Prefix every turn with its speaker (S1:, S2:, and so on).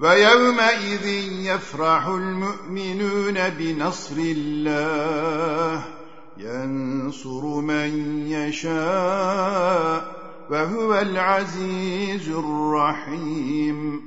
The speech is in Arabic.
S1: ويومئذ يفرح المؤمنون بنصر الله. ينصر من يشاء وهو العزيز الرحيم.